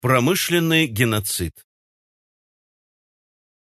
Промышленный геноцид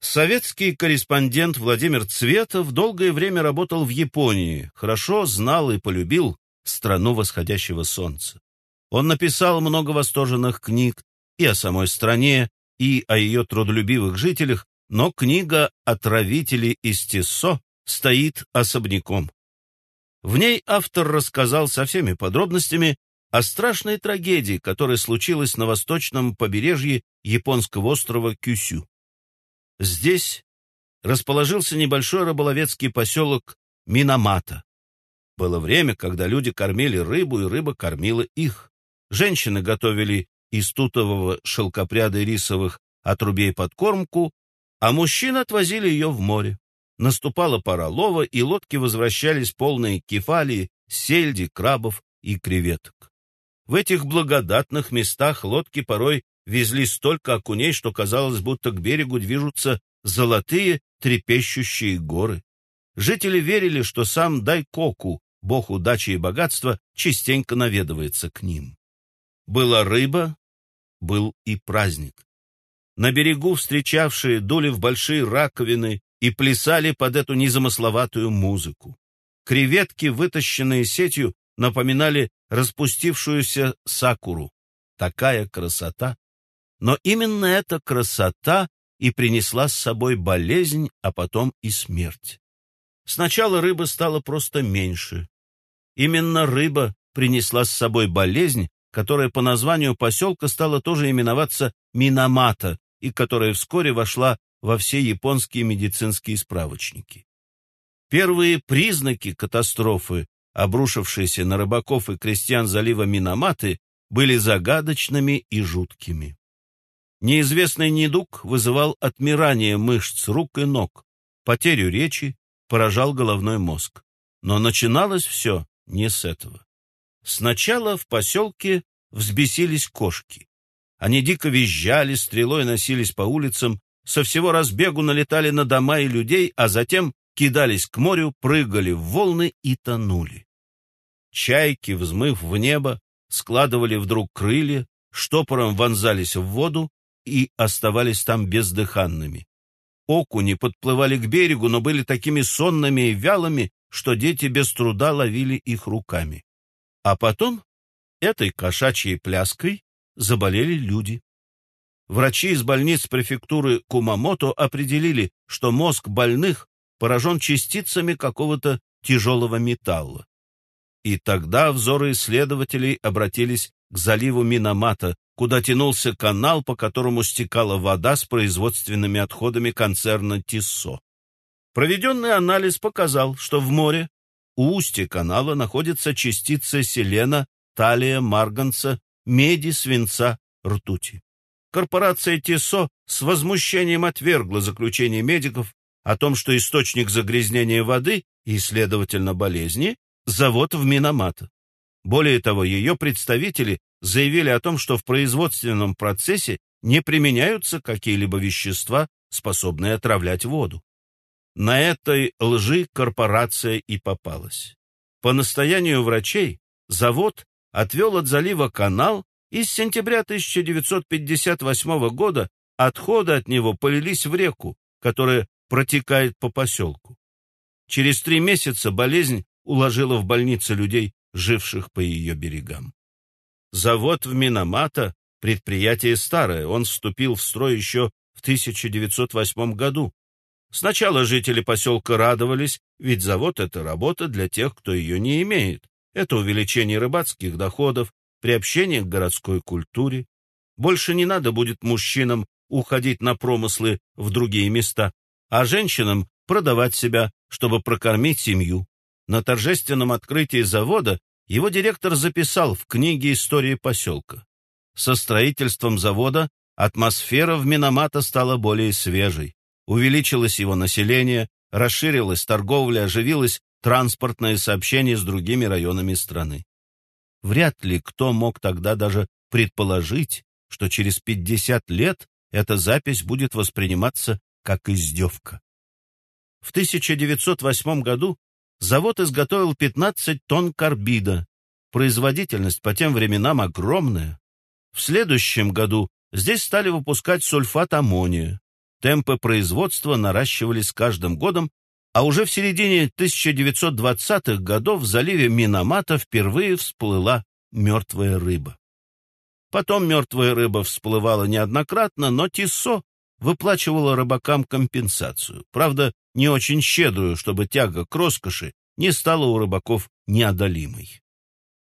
Советский корреспондент Владимир Цветов долгое время работал в Японии, хорошо знал и полюбил страну восходящего солнца. Он написал много восторженных книг и о самой стране, и о ее трудолюбивых жителях, но книга «Отравители из Тессо» стоит особняком. В ней автор рассказал со всеми подробностями о страшной трагедии, которая случилась на восточном побережье японского острова Кюсю. Здесь расположился небольшой рыболовецкий поселок Минамата. Было время, когда люди кормили рыбу, и рыба кормила их. Женщины готовили из тутового шелкопряда и рисовых отрубей подкормку, а мужчины отвозили ее в море. Наступала пора лова, и лодки возвращались полные кефалии, сельди, крабов и креветок. В этих благодатных местах лодки порой везли столько окуней, что казалось, будто к берегу движутся золотые трепещущие горы. Жители верили, что сам Дайкоку, бог удачи и богатства, частенько наведывается к ним. Была рыба, был и праздник. На берегу встречавшие дули в большие раковины и плясали под эту незамысловатую музыку. Креветки, вытащенные сетью, напоминали распустившуюся сакуру. Такая красота! Но именно эта красота и принесла с собой болезнь, а потом и смерть. Сначала рыба стала просто меньше. Именно рыба принесла с собой болезнь, которая по названию поселка стала тоже именоваться Минамата и которая вскоре вошла во все японские медицинские справочники. Первые признаки катастрофы, обрушившейся на рыбаков и крестьян залива Минаматы, были загадочными и жуткими. Неизвестный недуг вызывал отмирание мышц рук и ног, потерю речи, поражал головной мозг. Но начиналось все не с этого. Сначала в поселке взбесились кошки. Они дико визжали, стрелой носились по улицам, со всего разбегу налетали на дома и людей, а затем кидались к морю, прыгали в волны и тонули. Чайки, взмыв в небо, складывали вдруг крылья, штопором вонзались в воду и оставались там бездыханными. Окуни подплывали к берегу, но были такими сонными и вялыми, что дети без труда ловили их руками. А потом этой кошачьей пляской заболели люди. Врачи из больниц префектуры Кумамото определили, что мозг больных поражен частицами какого-то тяжелого металла. И тогда взоры исследователей обратились к заливу Минамата, куда тянулся канал, по которому стекала вода с производственными отходами концерна Тиссо. Проведенный анализ показал, что в море у устья канала находятся частицы селена, талия, марганца, меди, свинца, ртути. Корпорация ТИСО с возмущением отвергла заключение медиков о том, что источник загрязнения воды и, следовательно, болезни – завод в Миномата. Более того, ее представители заявили о том, что в производственном процессе не применяются какие-либо вещества, способные отравлять воду. На этой лжи корпорация и попалась. По настоянию врачей завод отвел от залива канал, и с сентября 1958 года отходы от него полились в реку, которая протекает по поселку. Через три месяца болезнь уложила в больницы людей, живших по ее берегам. Завод в Минамата – предприятие старое, он вступил в строй еще в 1908 году, Сначала жители поселка радовались, ведь завод — это работа для тех, кто ее не имеет. Это увеличение рыбацких доходов, приобщение к городской культуре. Больше не надо будет мужчинам уходить на промыслы в другие места, а женщинам продавать себя, чтобы прокормить семью. На торжественном открытии завода его директор записал в книге «Истории поселка». Со строительством завода атмосфера в Миномата стала более свежей увеличилось его население, расширилась торговля, оживилось транспортное сообщение с другими районами страны. Вряд ли кто мог тогда даже предположить, что через 50 лет эта запись будет восприниматься как издевка. В 1908 году завод изготовил 15 тонн карбида. Производительность по тем временам огромная. В следующем году здесь стали выпускать сульфат аммония. Темпы производства наращивались с каждым годом, а уже в середине 1920-х годов в заливе Минамата впервые всплыла мертвая рыба. Потом мертвая рыба всплывала неоднократно, но Тиссо выплачивала рыбакам компенсацию. Правда, не очень щедрую, чтобы тяга к роскоши не стала у рыбаков неодолимой.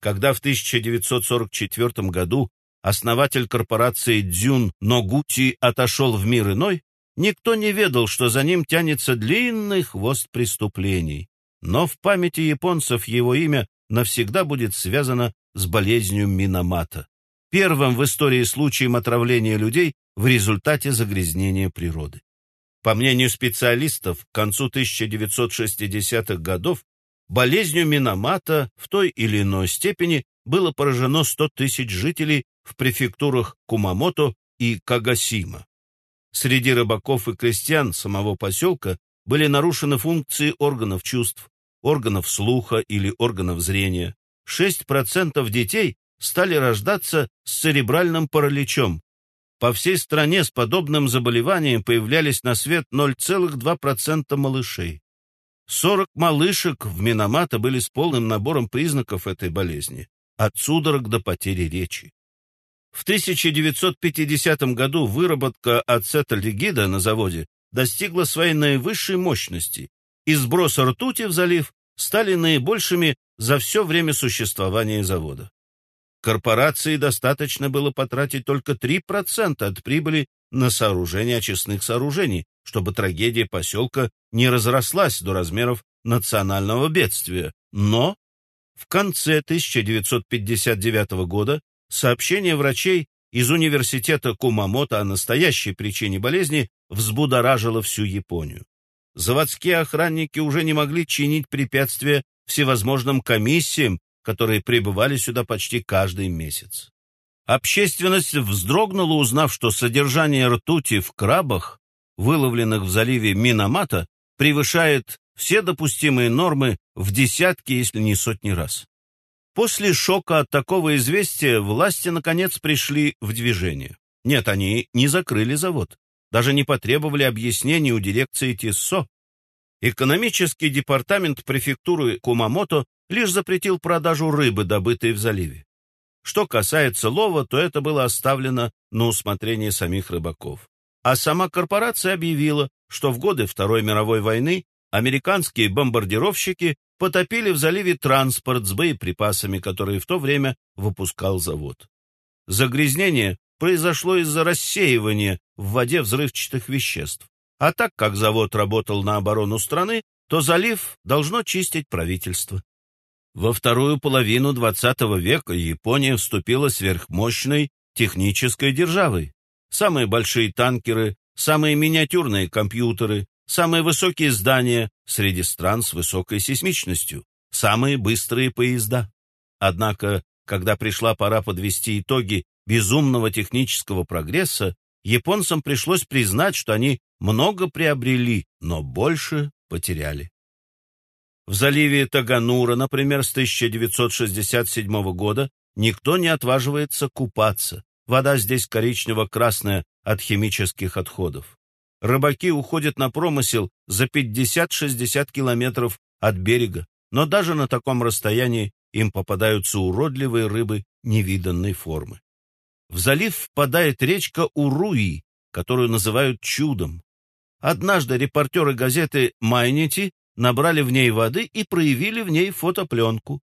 Когда в 1944 году основатель корпорации Дзюн Ногути отошел в мир иной, никто не ведал, что за ним тянется длинный хвост преступлений. Но в памяти японцев его имя навсегда будет связано с болезнью Минамата, первым в истории случаем отравления людей в результате загрязнения природы. По мнению специалистов, к концу 1960-х годов болезнью Минамата в той или иной степени было поражено 100 тысяч жителей в префектурах Кумамото и Кагасима. Среди рыбаков и крестьян самого поселка были нарушены функции органов чувств, органов слуха или органов зрения. 6% детей стали рождаться с церебральным параличом, по всей стране с подобным заболеванием появлялись на свет 0,2% малышей. 40 малышек в Миномата были с полным набором признаков этой болезни, от судорог до потери речи. В 1950 году выработка ацетальдегида на заводе достигла своей наивысшей мощности, и сбросы ртути в залив стали наибольшими за все время существования завода. Корпорации достаточно было потратить только 3% от прибыли на сооружение очистных сооружений, чтобы трагедия поселка не разрослась до размеров национального бедствия. Но в конце 1959 года сообщение врачей из университета Кумамото о настоящей причине болезни взбудоражило всю Японию. Заводские охранники уже не могли чинить препятствия всевозможным комиссиям, которые прибывали сюда почти каждый месяц. Общественность вздрогнула, узнав, что содержание ртути в крабах, выловленных в заливе Минамата, превышает все допустимые нормы в десятки, если не сотни раз. После шока от такого известия власти, наконец, пришли в движение. Нет, они не закрыли завод, даже не потребовали объяснений у дирекции ТИССО. Экономический департамент префектуры Кумамото лишь запретил продажу рыбы, добытой в заливе. Что касается лова, то это было оставлено на усмотрение самих рыбаков. А сама корпорация объявила, что в годы Второй мировой войны американские бомбардировщики потопили в заливе транспорт с боеприпасами, который в то время выпускал завод. Загрязнение произошло из-за рассеивания в воде взрывчатых веществ. А так как завод работал на оборону страны, то залив должно чистить правительство. Во вторую половину XX века Япония вступила сверхмощной технической державой. Самые большие танкеры, самые миниатюрные компьютеры, самые высокие здания среди стран с высокой сейсмичностью, самые быстрые поезда. Однако, когда пришла пора подвести итоги безумного технического прогресса, японцам пришлось признать, что они много приобрели, но больше потеряли. В заливе Таганура, например, с 1967 года никто не отваживается купаться. Вода здесь коричнево-красная от химических отходов. Рыбаки уходят на промысел за 50-60 километров от берега, но даже на таком расстоянии им попадаются уродливые рыбы невиданной формы. В залив впадает речка Уруи, которую называют чудом. Однажды репортеры газеты «Майнити» набрали в ней воды и проявили в ней фотопленку.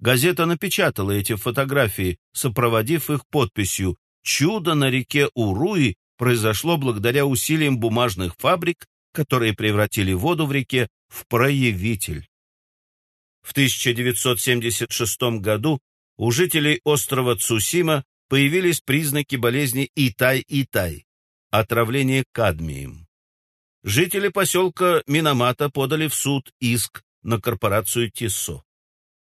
Газета напечатала эти фотографии, сопроводив их подписью «Чудо на реке Уруи произошло благодаря усилиям бумажных фабрик, которые превратили воду в реке в проявитель». В 1976 году у жителей острова Цусима появились признаки болезни Итай-Итай – отравление кадмием. Жители поселка Минамата подали в суд иск на корпорацию Тиссо.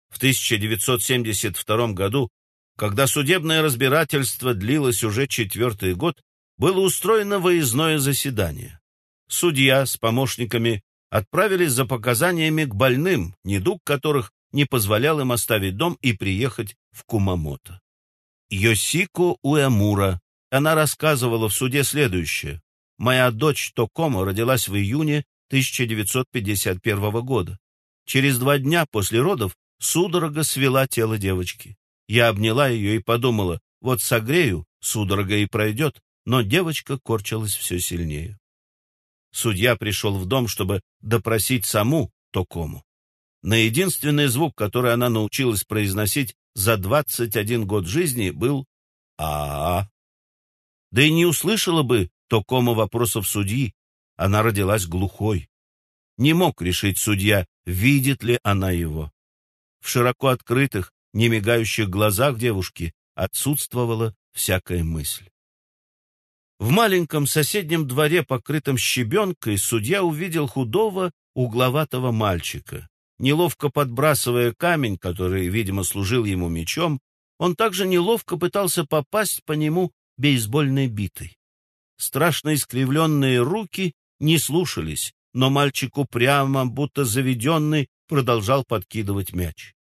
В 1972 году, когда судебное разбирательство длилось уже четвертый год, было устроено выездное заседание. Судья с помощниками отправились за показаниями к больным, недуг которых не позволял им оставить дом и приехать в Кумамото. Йосико Уэмура, Она рассказывала в суде следующее. «Моя дочь Токомо родилась в июне 1951 года. Через два дня после родов судорога свела тело девочки. Я обняла ее и подумала, вот согрею, судорога и пройдет, но девочка корчилась все сильнее. Судья пришел в дом, чтобы допросить саму Токому. На единственный звук, который она научилась произносить за 21 год жизни, был а, -а, -а. Да и не услышала бы Токома вопросов судьи, она родилась глухой. Не мог решить судья, видит ли она его. В широко открытых, немигающих глазах девушки отсутствовала всякая мысль. В маленьком соседнем дворе, покрытом щебенкой, судья увидел худого, угловатого мальчика. Неловко подбрасывая камень, который, видимо, служил ему мечом, он также неловко пытался попасть по нему бейсбольной битой. Страшно искривленные руки не слушались, но мальчик упрямо, будто заведенный, продолжал подкидывать мяч.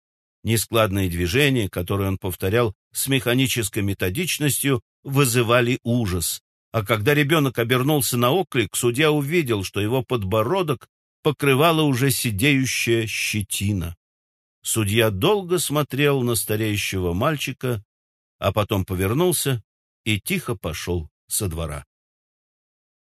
Нескладные движения, которые он повторял с механической методичностью, вызывали ужас. А когда ребенок обернулся на оклик, судья увидел, что его подбородок покрывала уже сидеющая щетина. Судья долго смотрел на стареющего мальчика, а потом повернулся и тихо пошел со двора.